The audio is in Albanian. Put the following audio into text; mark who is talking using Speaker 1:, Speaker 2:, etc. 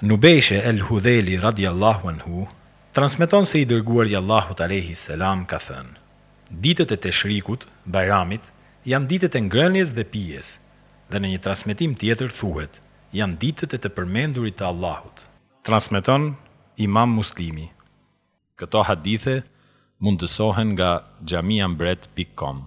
Speaker 1: Nubejshe El Hudheli radijallahu anhu transmeton se i Dërguari i Allahut alejhi selam ka thënë, Ditët e Teshrikut, Bajramit, janë ditët e ngrënies dhe pijes, dhe në një transmetim tjetër thuhet, Janë ditët e të përmendurit të Allahut. Transmeton Imam Muslimi. Këto hadithe mundësohen nga Xhamia Mbret pikë kom.